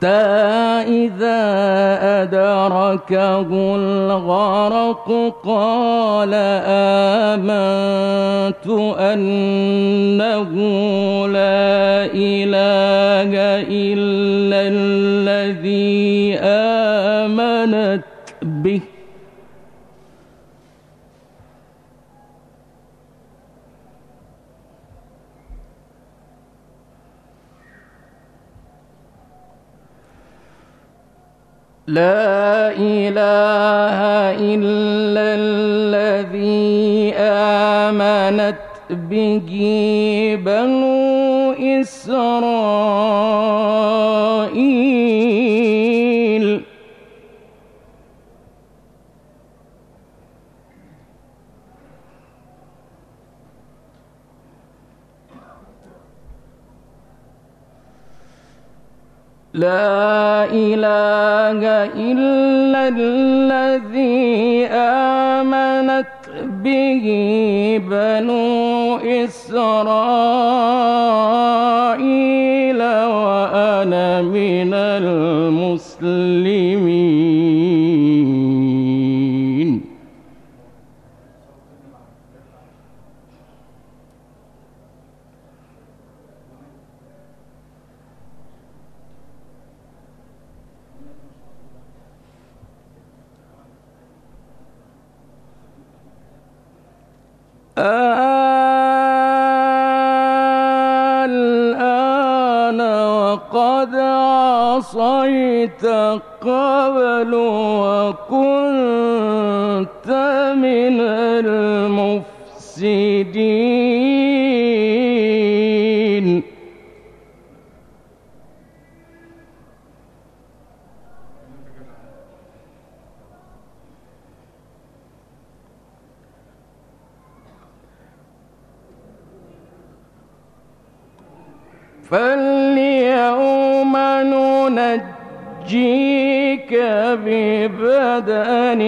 حتى إذا أدركه الغرق قال آمنت أنه لا إله إلا الذي آمنت به لا إله إلا الذي آمنت به بنو إسرائيل. الذي آمنت به بنو إسرائيل وأنا من المسلمين. Uh,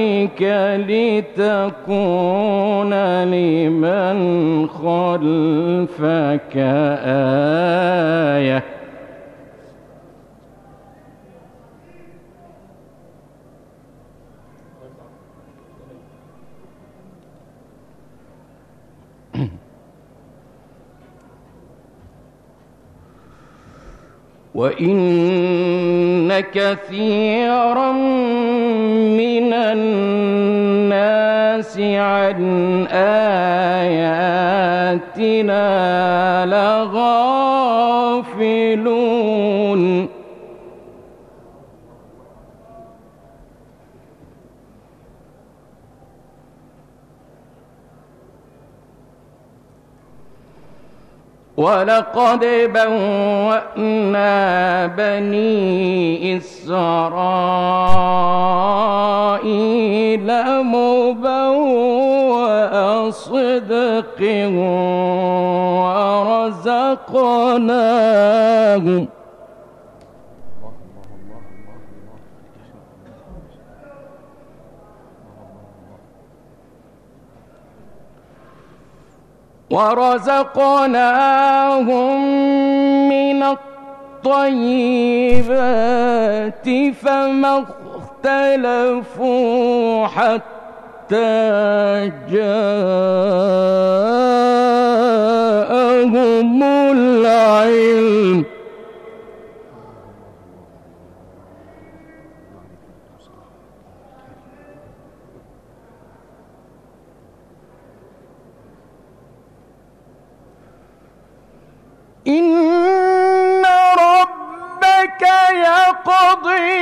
ببدنك لتكون لمن خلفك آية. وإن كثيرا من الناس عن آياتنا لغافلون ولقد بوأنا بني إسرائيل مبوأ صدق ورزقناهم. ورزقناهم من الطيبات فما اختلفوا حتى جاءهم العلم إن ربك يقضي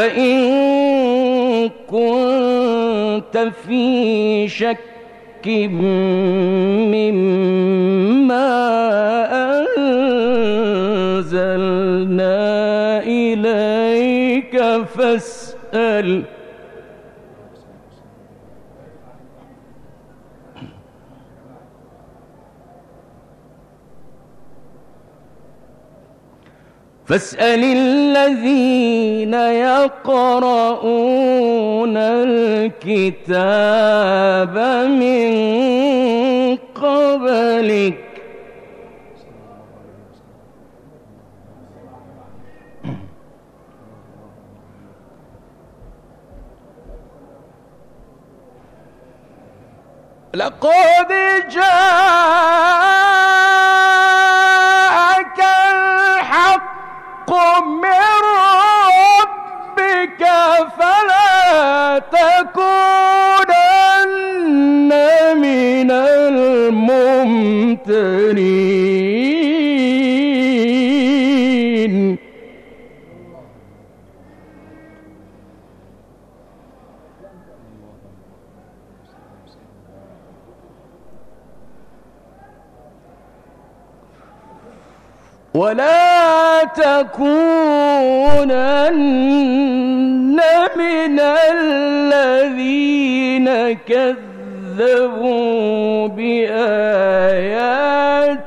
فإن كنت في شك مما أنزلنا إليك فاسأل فاسأل الذين يقرؤون الكتاب من قبلك. لقد جاءك الحق من ربك فلا تكونن من الممترين. ولا تكونن من الذين كذبوا بآيات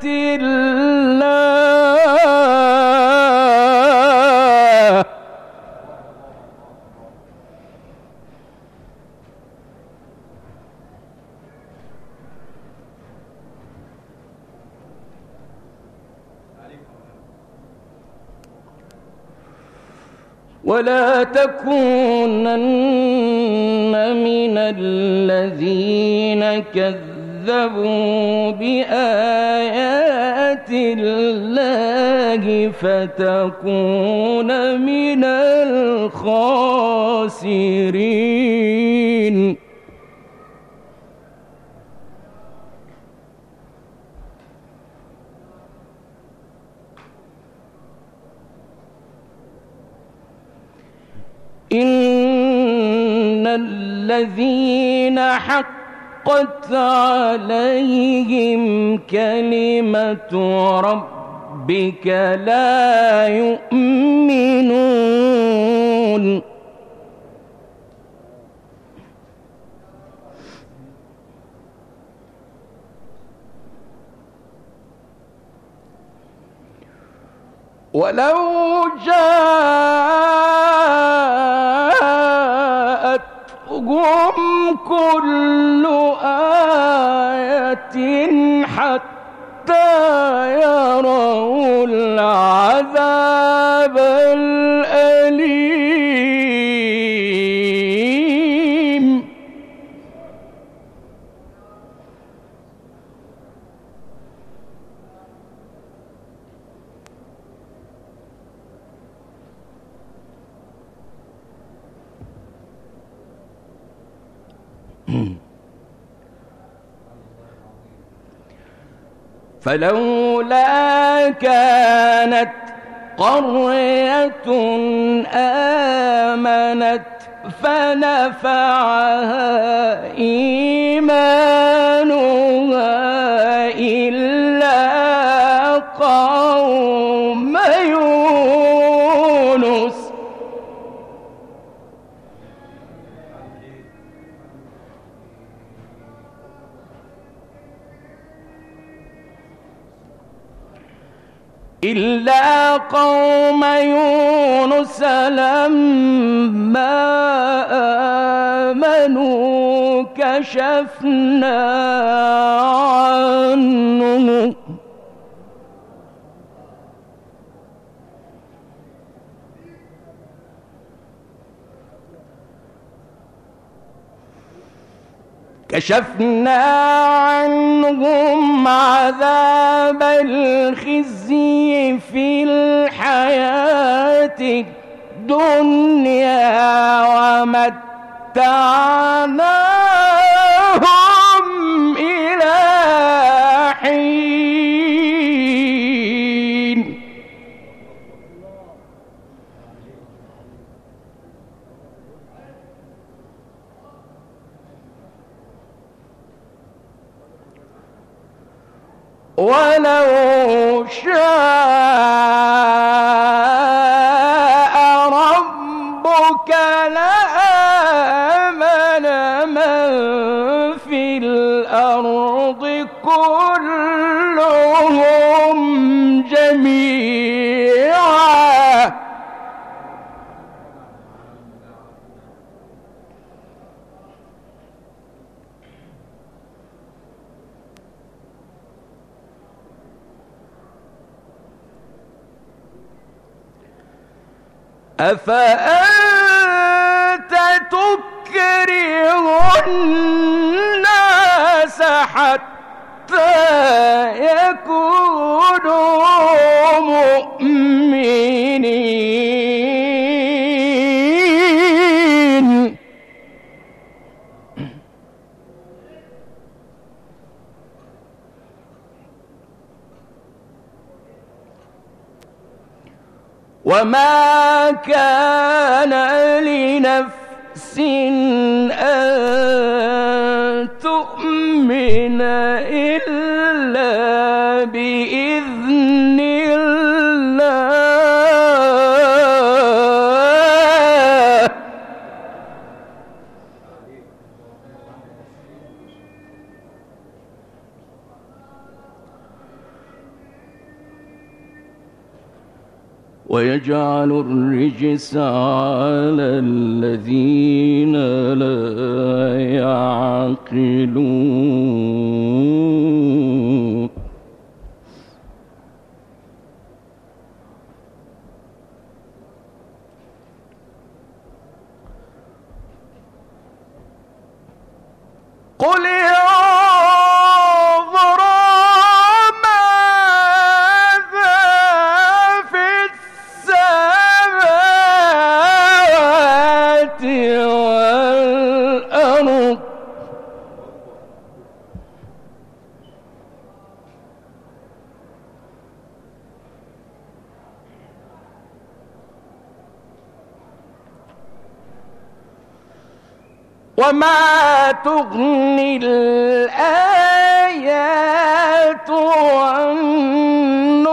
الله. ولا تكونن من الذين كذبوا بآيات الله فتكون من الخاسرين. إن الذين حقت عليهم كلمة ربك لا يؤمنون ولو جاءتهم يروا العذاب الأليم. فلولا قرية آمنت فنفعها إيمانها قوم يونس لما آمنوا كشفنا عنهم كشفنا عنهم عذاب الخزي في الحياة الدنيا ومتعناهم ولو شاء أفأنت تكره الناس حتى يكونوا مؤمنين. وما كان لنفس أن تؤمن إلا بإذن ويجعل الرجس على الذين لا يعقلون وما تغني الآيات والنذر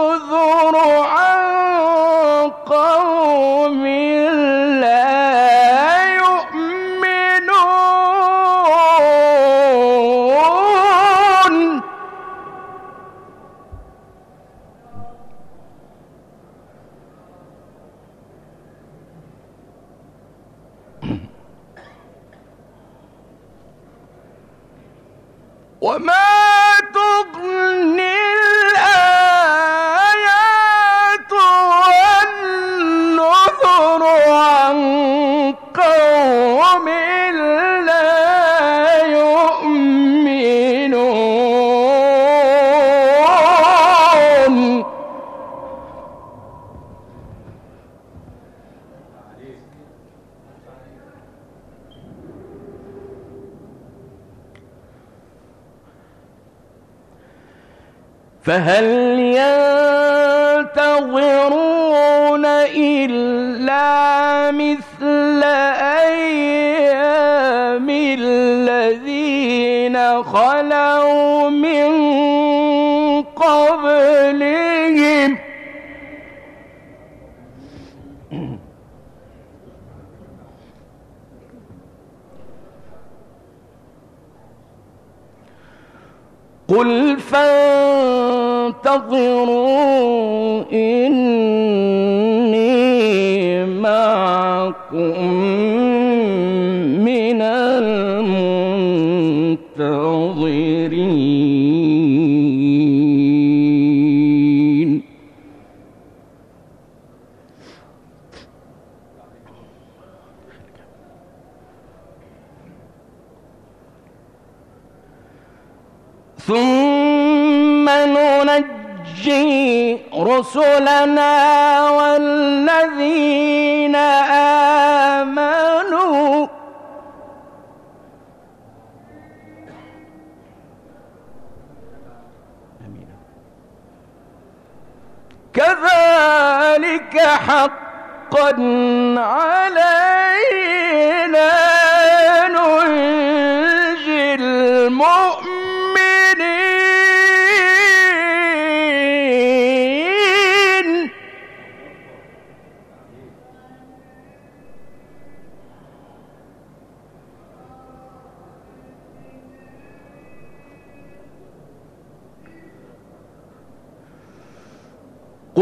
فهل ينتظرون إلا مثل أيام الذين خلوا من قبلهم؟ قل فانتظروا إني معكم.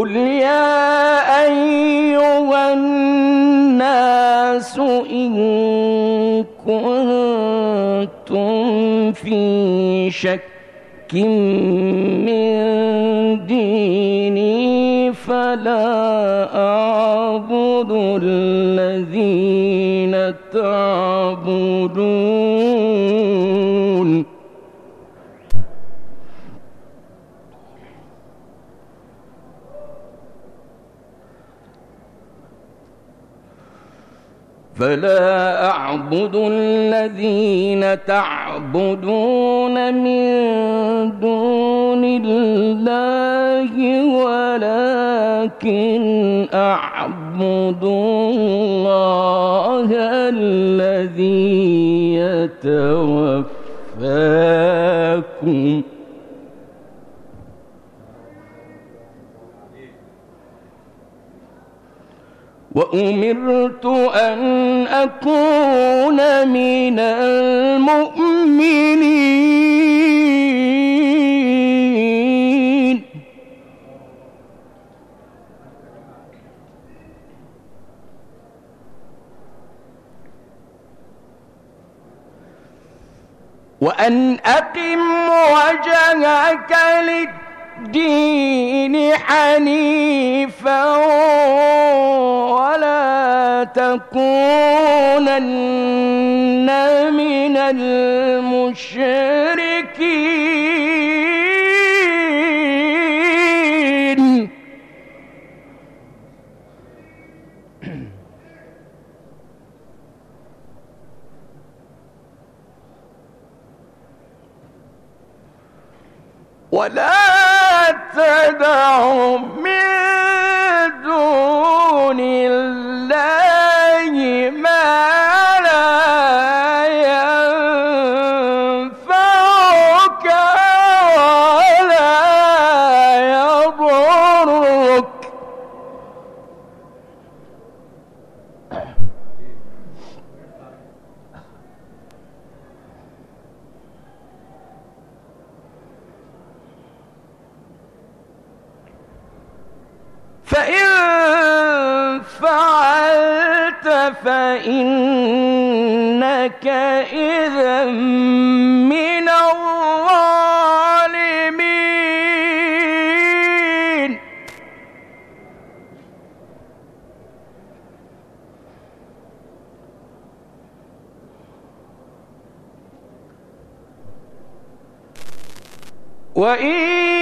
قل يا أيها الناس إن كنتم في شك من ديني فلا أعبد الذين تعبدون فلا أعبد الذين تعبدون من دون الله ولكن أعبد الله الذي يتوفاكم وأمرت أن أكون من المؤمنين. وأن أقم وجهك للدين حنيفا ولا تكونن من المشركين. ولا تدع من دون الله. فإن فعلت فإنك إذا من الظالمين. وإن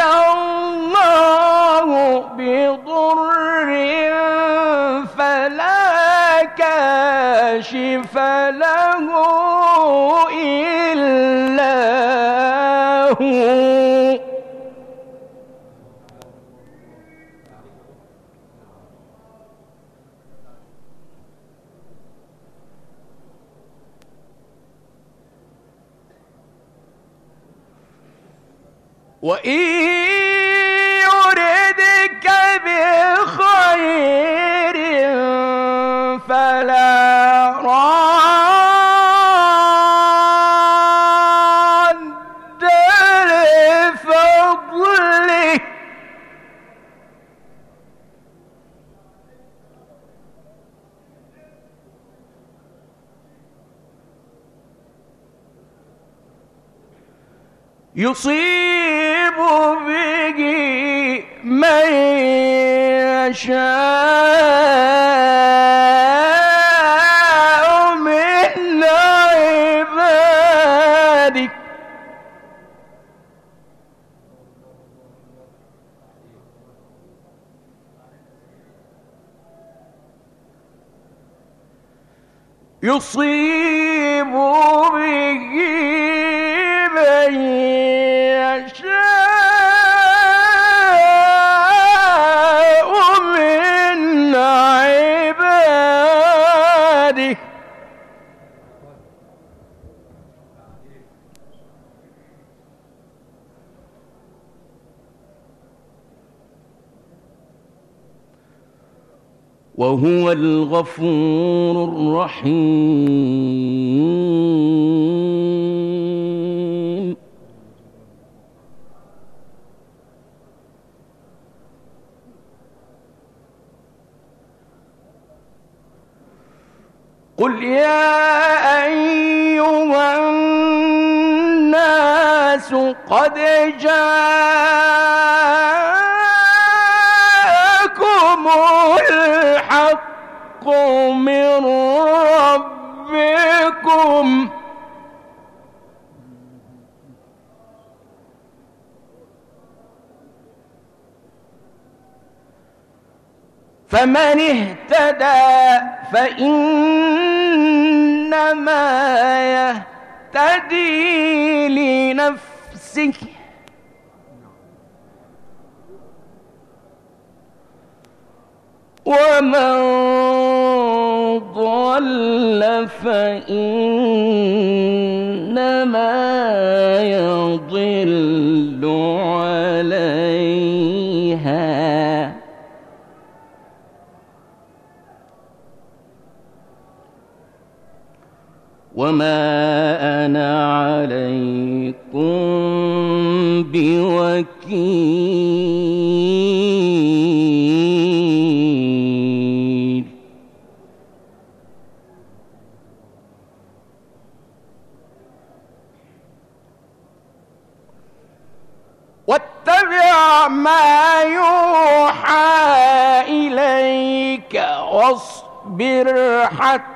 الله بضر فلا كاشف له وإن يصيب به وهو الغفور الرحيم. قل يا أيها الناس قد جاءكم فمن اهتدى فإنما يهتدي لنفسه. ومن ضل فإنما يضل عليها وما أنا عليكم بوكيل واتبع ما يوحى إليك واصبر حتى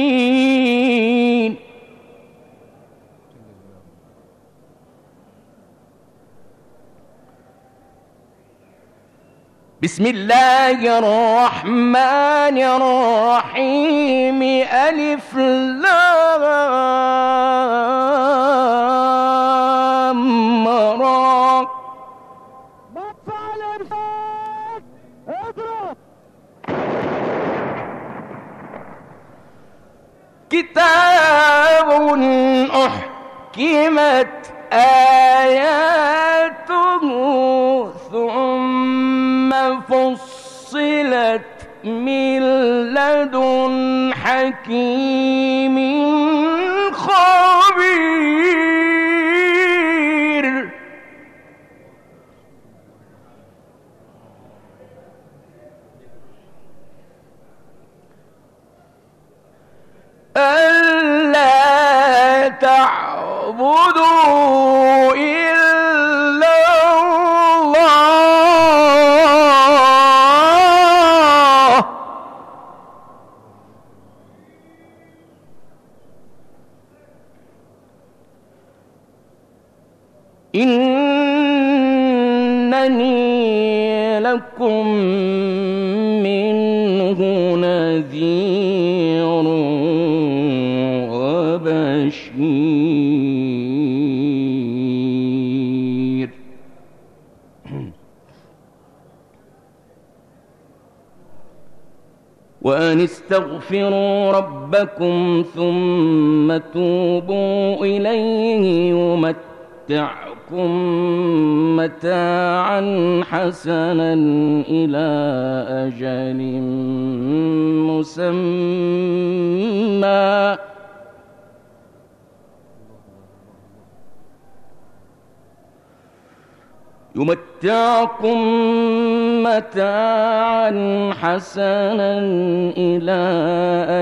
بسم الله الرحمن الرحيم. ألف لام را كتاب أحكمت آياته ثم فصلت من لدن حكيم خبير وأن استغفروا ربكم ثم توبوا إليه يمتعكم متاعا حسنا إلى أجل مسمى. يمتعكم متاعا حسنا إلى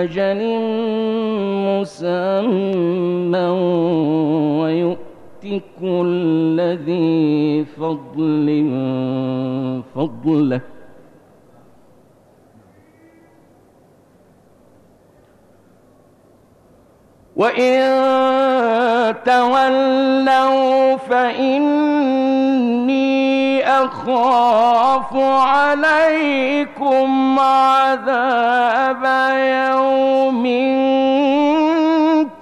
أجل مسمى ويؤتك الذي فضل فضله. وإن تولوا فإني أخاف عليكم عذاب يوم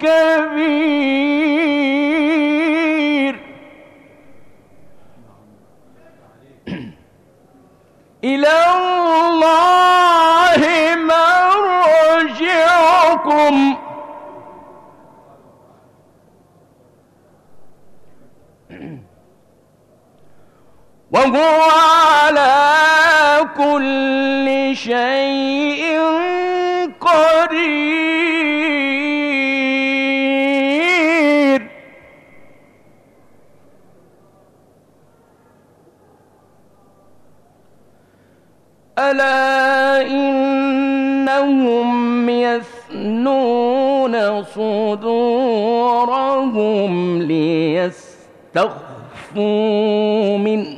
كبير. إلى الله مرجعكم. وهو على كل شيء قدير. ألا إنهم يثنون صدورهم ليستخفوا منه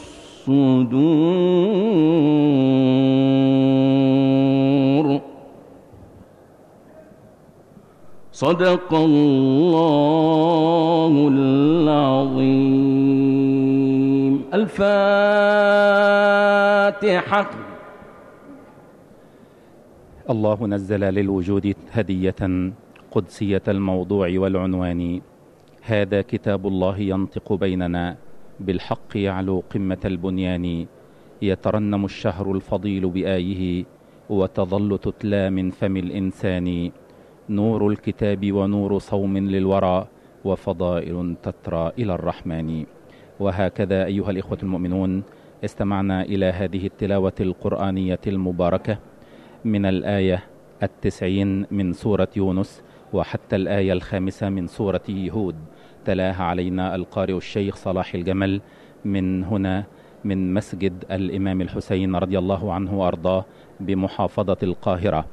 الصدور صدق الله العظيم. الفاتحة. الله نزل للوجود هدية قدسية الموضوع والعنوان. هذا كتاب الله ينطق بيننا. بالحق يعلو قمة البنيان يترنم الشهر الفضيل بآيه وتظل تتلى من فم الإنسان. نور الكتاب ونور صوم للورى وفضائل تترى إلى الرحمن. وهكذا أيها الإخوة المؤمنون استمعنا إلى هذه التلاوة القرآنية المباركة من الآية التسعين من سورة يونس وحتى الآية الخامسة من سورة يهود تلاها علينا القارئ الشيخ صلاح الجمل من هنا من مسجد الإمام الحسين رضي الله عنه وأرضاه بمحافظة القاهرة.